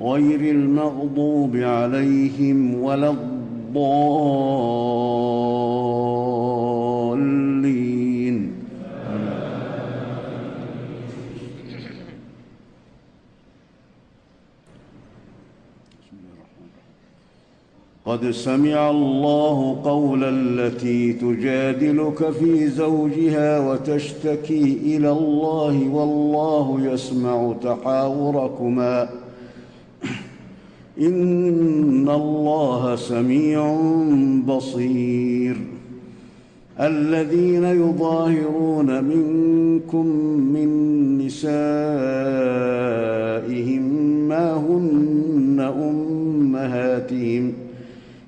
غير المغضوب عليهم ولا الضالين. قد سمع الله قول التي تجادلك في زوجها وتشتكي إلى الله والله يسمع تحاوركما. إن الله سميع بصير. الذين يظاهرون منكم من نسائهم ما هن أمهاتهم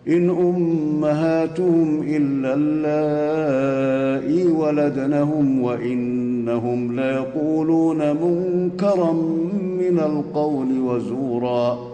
إن أمهاتهم إلا اللائي ولدنهم وإنهم ليقولون منكرا من القول وزورا.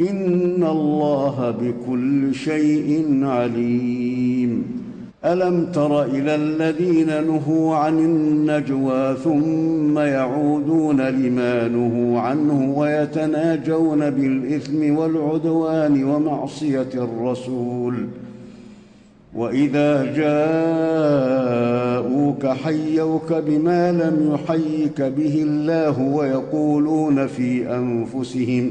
إن الله بكل شيء عليم. الم تر إلى الذين نهوا عن النجوى ثم يعودون لما نهوا عنه ويتناجون بالاثم والعدوان ومعصيه الرسول. واذا جاءوك حيوك بما لم يحيك به الله ويقولون في انفسهم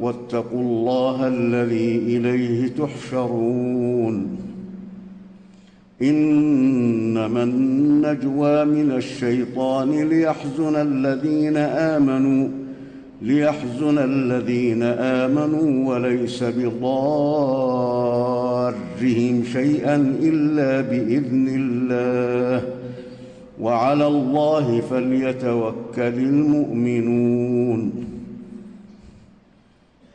واتقوا الله الذي إليه تحشرون. إنما النجوى من الشيطان ليحزن الذين آمنوا ليحزن الذين آمنوا وليس بضارهم شيئا إلا بإذن الله. وعلى الله فليتوكل المؤمنون.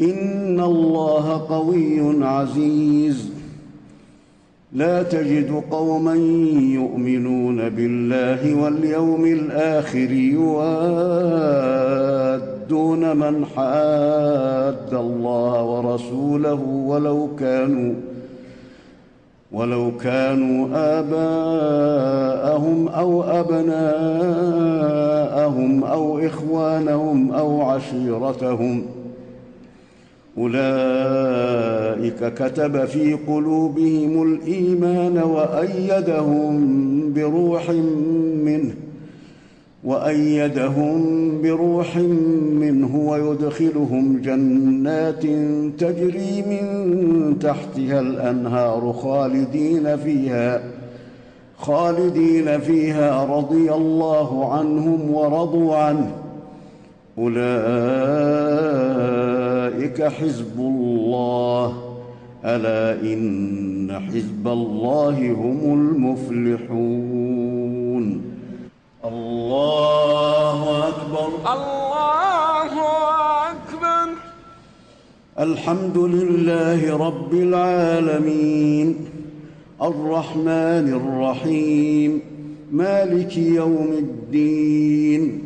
إن الله قوي عزيز. لا تجد قوما يؤمنون بالله واليوم الآخر يوادون من حاد الله ورسوله ولو كانوا ولو كانوا آباءهم أو أبناءهم أو إخوانهم أو عشيرتهم. أولئك كتب في قلوبهم الإيمان وأيدهم بروح منه وأيدهم بروح منه ويدخلهم جنات تجري من تحتها الأنهار خالدين فيها خالدين فيها رضي الله عنهم ورضوا عنه. اولئك حزب الله. ألا إن حزب الله هم المفلحون. الله أكبر. الله أكبر. الحمد لله رب العالمين. الرحمن الرحيم. مالك يوم الدين.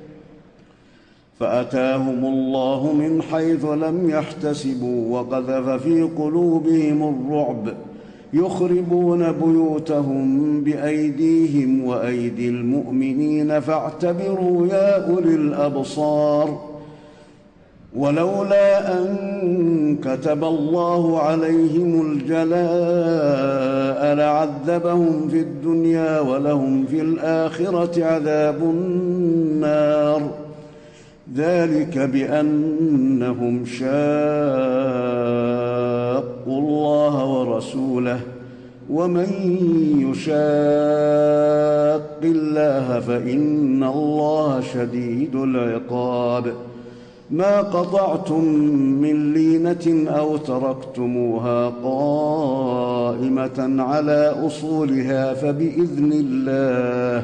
فأتاهم الله من حيث لم يحتسبوا وقذف في قلوبهم الرعب يخربون بيوتهم بأيديهم وأيدي المؤمنين فاعتبروا يا أولي الأبصار ولولا أن كتب الله عليهم الجلاء لعذبهم في الدنيا ولهم في الآخرة عذاب النار ذلك بأنهم شاقوا الله ورسوله ومن يشاق الله فإن الله شديد العقاب. ما قطعتم من لينة أو تركتموها قائمة على أصولها فبإذن الله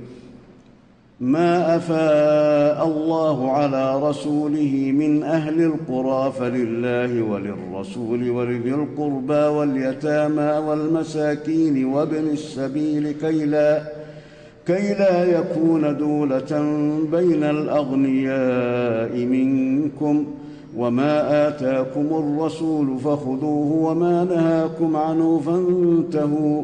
ما أفاء الله على رسوله من أهل القرى فلله وللرسول ولذي القربى واليتامى والمساكين وابن السبيل كي لا كي لا يكون دولة بين الأغنياء منكم وما آتاكم الرسول فخذوه وما نهاكم عنه فانتهوا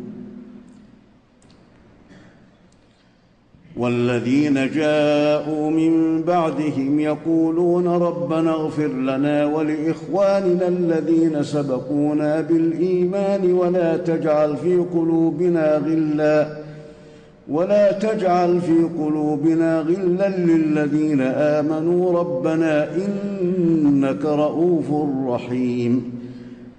والذين جاءوا من بعدهم يقولون ربنا اغفر لنا ولإخواننا الذين سبقونا بالإيمان ولا تجعل في قلوبنا غلا ولا تجعل في قلوبنا غلا للذين آمنوا ربنا إنك رءوف رحيم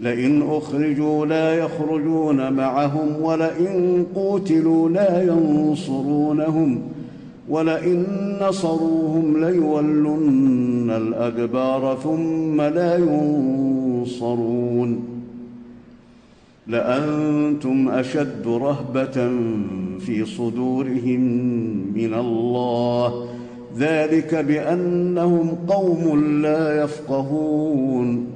لئن أخرجوا لا يخرجون معهم ولئن قوتلوا لا ينصرونهم ولئن نصروهم ليولن الأدبار ثم لا ينصرون لأنتم أشد رهبة في صدورهم من الله ذلك بأنهم قوم لا يفقهون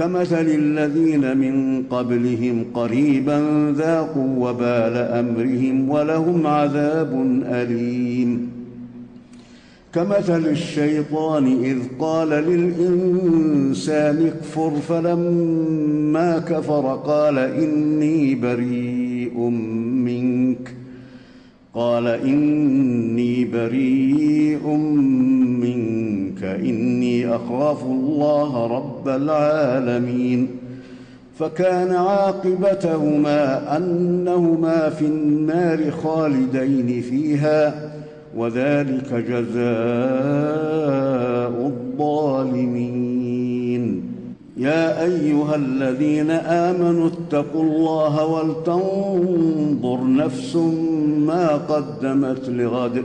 كمثل الذين من قبلهم قريبا ذاقوا وبال أمرهم ولهم عذاب أليم. كمثل الشيطان إذ قال للإنسان اكفر فلما كفر قال إني بريء منك. قال إني بريء منك إني أخاف الله رب العالمين فكان عاقبتهما أنهما في النار خالدين فيها وذلك جزاء الظالمين. يا أيها الذين آمنوا اتقوا الله ولتنظر نفس ما قدمت لغد.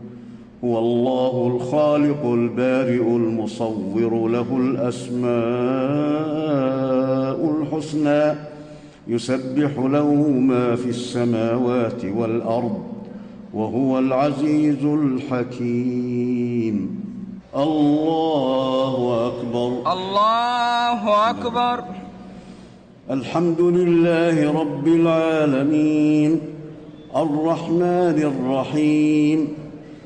هو الله الخالق البارئ المصور له الأسماء الحسنى يسبح له ما في السماوات والأرض وهو العزيز الحكيم. الله أكبر. الله أكبر. الحمد لله رب العالمين. الرحمن الرحيم.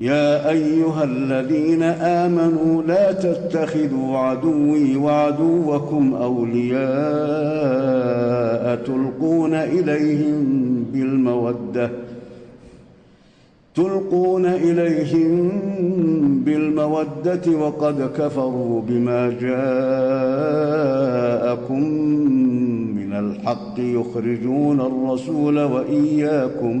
يا أيها الذين آمنوا لا تتخذوا عدوي وعدوكم أولياء تلقون إليهم بالمودة. تلقون إليهم بالمودة وقد كفروا بما جاءكم من الحق يخرجون الرسول وإياكم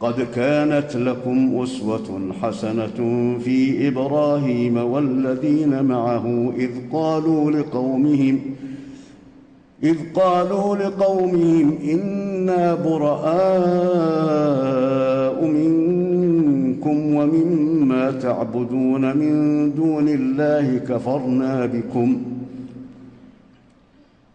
قد كانت لكم أسوة حسنة في إبراهيم والذين معه إذ قالوا لقومهم إذ قالوا لقومهم إنا براء منكم ومما تعبدون من دون الله كفرنا بكم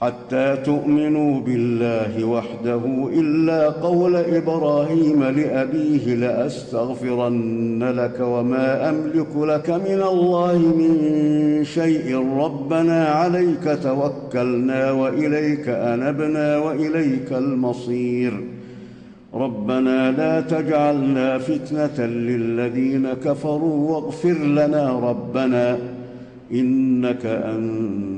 حتى تؤمنوا بالله وحده إلا قول إبراهيم لأبيه لأستغفرن لك وما أملك لك من الله من شيء. ربنا عليك توكلنا وإليك أنبنا وإليك المصير. ربنا لا تجعلنا فتنة للذين كفروا واغفر لنا ربنا إنك أنت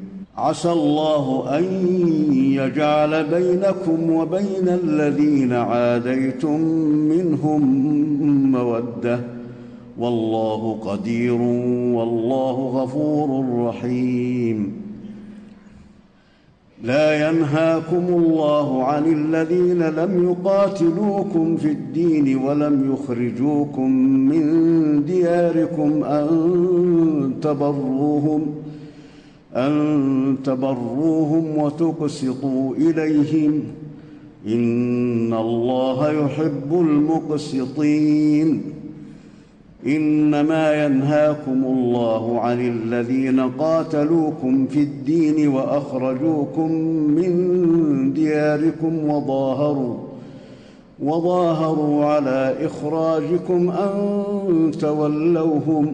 عسى الله أن يجعل بينكم وبين الذين عاديتم منهم مودة. والله قدير والله غفور رحيم. لا ينهاكم الله عن الذين لم يقاتلوكم في الدين ولم يخرجوكم من دياركم أن تبروهم. أن تبروهم وتقسطوا إليهم إن الله يحب المقسطين. إنما ينهاكم الله عن الذين قاتلوكم في الدين وأخرجوكم من دياركم وظاهروا وظاهروا على إخراجكم أن تولوهم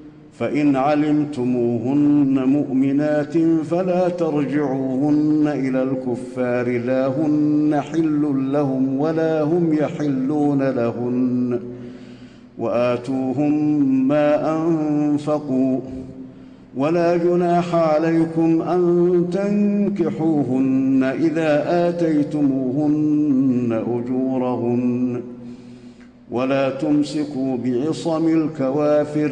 فإن علمتموهن مؤمنات فلا ترجعوهن إلى الكفار لا هن حل لهم ولا هم يحلون لهن. وآتوهم ما أنفقوا ولا جناح عليكم أن تنكحوهن إذا آتيتموهن أجورهن. ولا تمسكوا بعصم الكوافر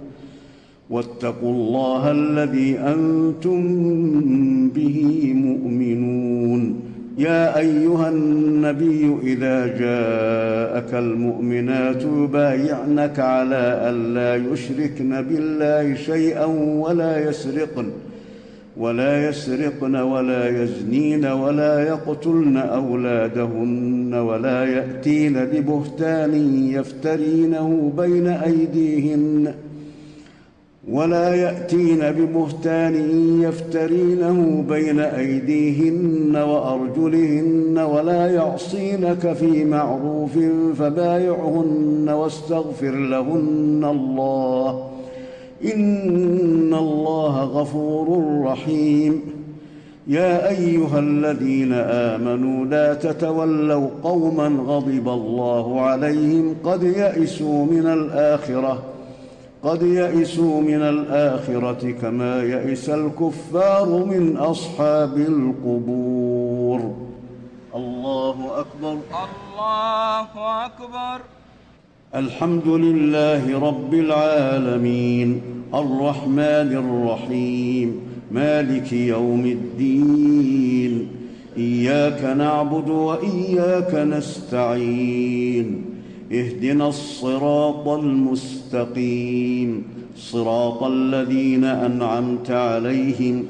واتقوا الله الذي أنتم به مؤمنون. يا أيها النبي إذا جاءك المؤمنات يبايعنك على الا يشركن بالله شيئا ولا يسرقن ولا يسرقن ولا يزنين ولا يقتلن أولادهن ولا يأتين ببهتان يفترينه بين أيديهن. ولا يأتين ببهتان يفترينه بين أيديهن وأرجلهن ولا يعصينك في معروف فبايعهن واستغفر لهن الله. إن الله غفور رحيم. يا أيها الذين آمنوا لا تتولوا قوما غضب الله عليهم قد يئسوا من الآخرة. قد يئسوا من الآخرة كما يئس الكفار من أصحاب القبور. الله أكبر. الله أكبر. الحمد لله رب العالمين. الرحمن الرحيم. مالك يوم الدين. إياك نعبد وإياك نستعين. اهدنا الصراط المستقيم. صراط الذين أنعمت عليهم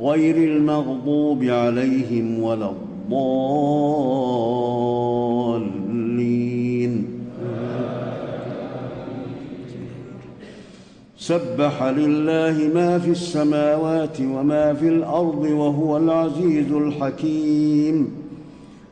غير المغضوب عليهم ولا الضالين. سبح لله ما في السماوات وما في الأرض وهو العزيز الحكيم.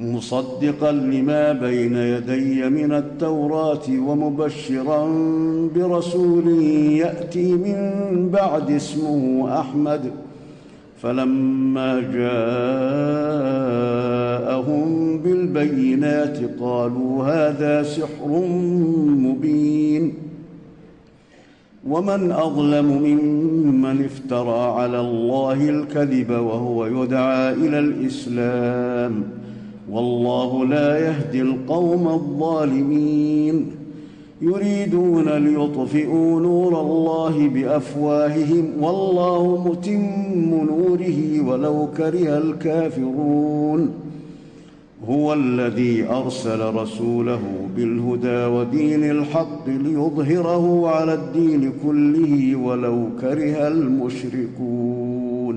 مصدقا لما بين يدي من التوراة ومبشرا برسول يأتي من بعد اسمه أحمد. فلما جاءهم بالبينات قالوا هذا سحر مبين. ومن أظلم ممن افترى على الله الكذب وهو يدعى إلى الإسلام. والله لا يهدي القوم الظالمين. يريدون ليطفئوا نور الله بأفواههم والله متم نوره ولو كره الكافرون. هو الذي أرسل رسوله بالهدى ودين الحق ليظهره على الدين كله ولو كره المشركون.